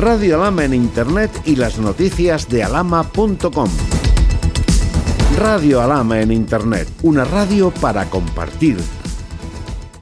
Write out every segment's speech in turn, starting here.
Radio Alama en Internet y las noticias de alama.com. Radio Alama en Internet, una radio para compartir.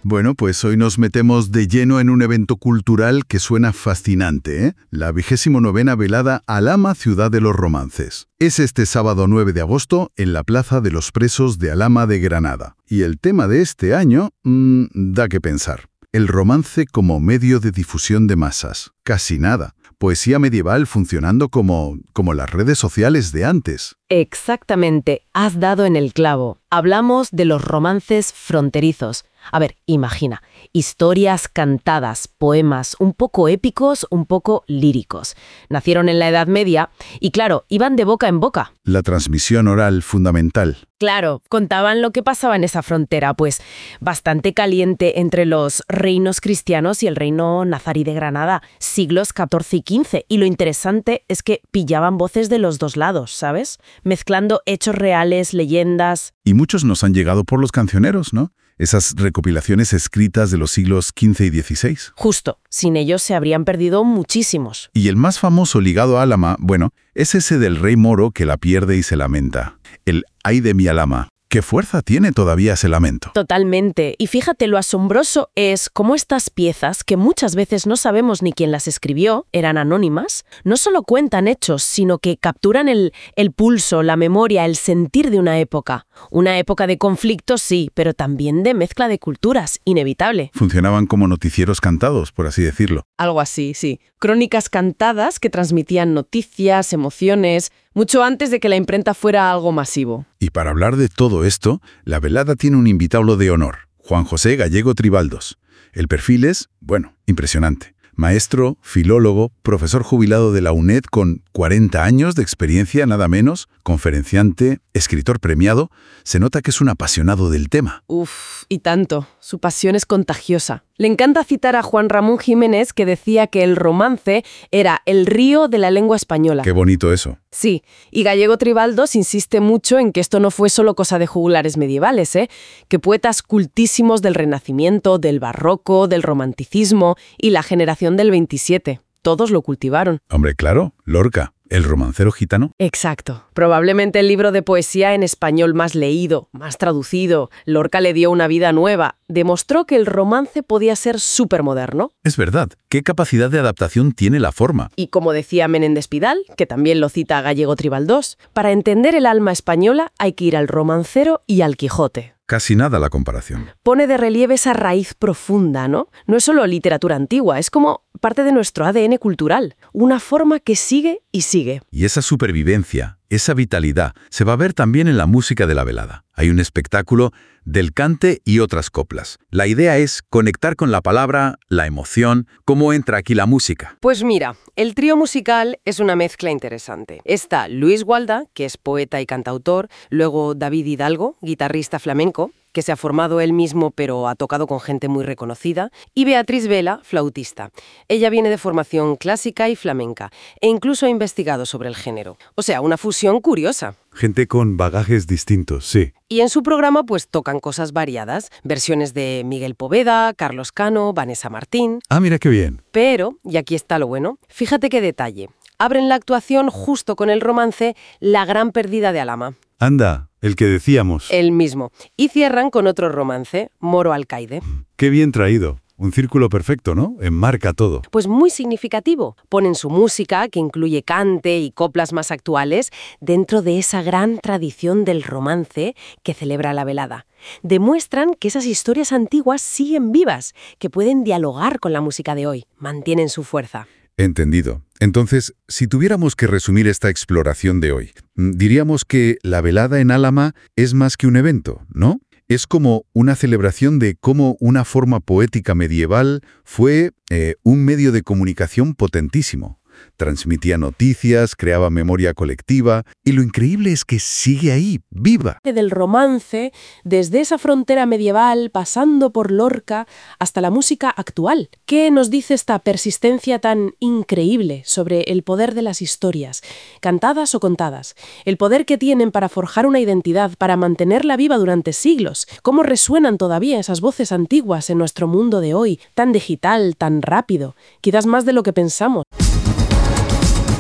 Bueno, pues hoy nos metemos de lleno en un evento cultural que suena fascinante, ¿eh? La vigésimo novena velada Alama Ciudad de los Romances. Es este sábado 9 de agosto en la Plaza de los Presos de Alama de Granada. Y el tema de este año mmm, da que pensar. El romance como medio de difusión de masas. Casi nada poesía medieval funcionando como, como las redes sociales de antes. Exactamente, has dado en el clavo. Hablamos de los romances fronterizos. A ver, imagina, historias cantadas, poemas un poco épicos, un poco líricos. Nacieron en la Edad Media y claro, iban de boca en boca. La transmisión oral fundamental. Claro, contaban lo que pasaba en esa frontera, pues bastante caliente entre los reinos cristianos y el reino nazarí de Granada, siglos XIV y XV. Y lo interesante es que pillaban voces de los dos lados, ¿sabes? Mezclando hechos reales, leyendas. Y muchos nos han llegado por los cancioneros, ¿no? Esas recopilaciones escritas de los siglos XV y XVI. Justo, sin ellos se habrían perdido muchísimos. Y el más famoso ligado a Álama, bueno, es ese del rey moro que la pierde y se lamenta. El ay de mi Alama, ¿Qué fuerza tiene todavía ese lamento? Totalmente. Y fíjate, lo asombroso es cómo estas piezas, que muchas veces no sabemos ni quién las escribió, eran anónimas, no solo cuentan hechos, sino que capturan el, el pulso, la memoria, el sentir de una época. Una época de conflictos, sí, pero también de mezcla de culturas, inevitable. Funcionaban como noticieros cantados, por así decirlo. Algo así, sí. Crónicas cantadas que transmitían noticias, emociones, mucho antes de que la imprenta fuera algo masivo. Y para hablar de todo esto, la velada tiene un invitado de honor, Juan José Gallego Tribaldos. El perfil es, bueno, impresionante. Maestro, filólogo, profesor jubilado de la UNED con 40 años de experiencia nada menos, conferenciante, escritor premiado, se nota que es un apasionado del tema. Uf, y tanto. Su pasión es contagiosa. Le encanta citar a Juan Ramón Jiménez que decía que el romance era el río de la lengua española. Qué bonito eso. Sí, y Gallego Tribaldos insiste mucho en que esto no fue solo cosa de jugulares medievales, ¿eh? que poetas cultísimos del Renacimiento, del Barroco, del Romanticismo y la generación del 27, todos lo cultivaron. Hombre, claro, Lorca. ¿El romancero gitano? Exacto. Probablemente el libro de poesía en español más leído, más traducido. Lorca le dio una vida nueva. Demostró que el romance podía ser súper moderno. Es verdad. ¿Qué capacidad de adaptación tiene la forma? Y como decía Menéndez Pidal, que también lo cita Gallego Tribaldós, para entender el alma española hay que ir al romancero y al Quijote. Casi nada la comparación. Pone de relieve esa raíz profunda, ¿no? No es solo literatura antigua, es como parte de nuestro ADN cultural, una forma que sigue y sigue. Y esa supervivencia, esa vitalidad, se va a ver también en la música de la velada. Hay un espectáculo del cante y otras coplas. La idea es conectar con la palabra, la emoción, cómo entra aquí la música. Pues mira, el trío musical es una mezcla interesante. Está Luis Gualda, que es poeta y cantautor, luego David Hidalgo, guitarrista flamenco, que se ha formado él mismo pero ha tocado con gente muy reconocida, y Beatriz Vela, flautista. Ella viene de formación clásica y flamenca, e incluso ha investigado sobre el género. O sea, una fusión curiosa. Gente con bagajes distintos, sí. Y en su programa pues tocan cosas variadas, versiones de Miguel Poveda, Carlos Cano, Vanessa Martín. Ah, mira qué bien. Pero, y aquí está lo bueno, fíjate qué detalle. Abren la actuación justo con el romance La gran pérdida de Alama. Anda, el que decíamos. El mismo. Y cierran con otro romance, Moro Alcaide. Qué bien traído. Un círculo perfecto, ¿no? Enmarca todo. Pues muy significativo. Ponen su música, que incluye cante y coplas más actuales, dentro de esa gran tradición del romance que celebra la velada. Demuestran que esas historias antiguas siguen vivas, que pueden dialogar con la música de hoy, mantienen su fuerza. Entendido. Entonces, si tuviéramos que resumir esta exploración de hoy, mm, diríamos que la velada en Álama es más que un evento, ¿no? Es como una celebración de cómo una forma poética medieval fue eh, un medio de comunicación potentísimo transmitía noticias, creaba memoria colectiva, y lo increíble es que sigue ahí, viva. Del romance, desde esa frontera medieval, pasando por Lorca, hasta la música actual. ¿Qué nos dice esta persistencia tan increíble sobre el poder de las historias, cantadas o contadas? El poder que tienen para forjar una identidad, para mantenerla viva durante siglos. ¿Cómo resuenan todavía esas voces antiguas en nuestro mundo de hoy, tan digital, tan rápido? Quizás más de lo que pensamos.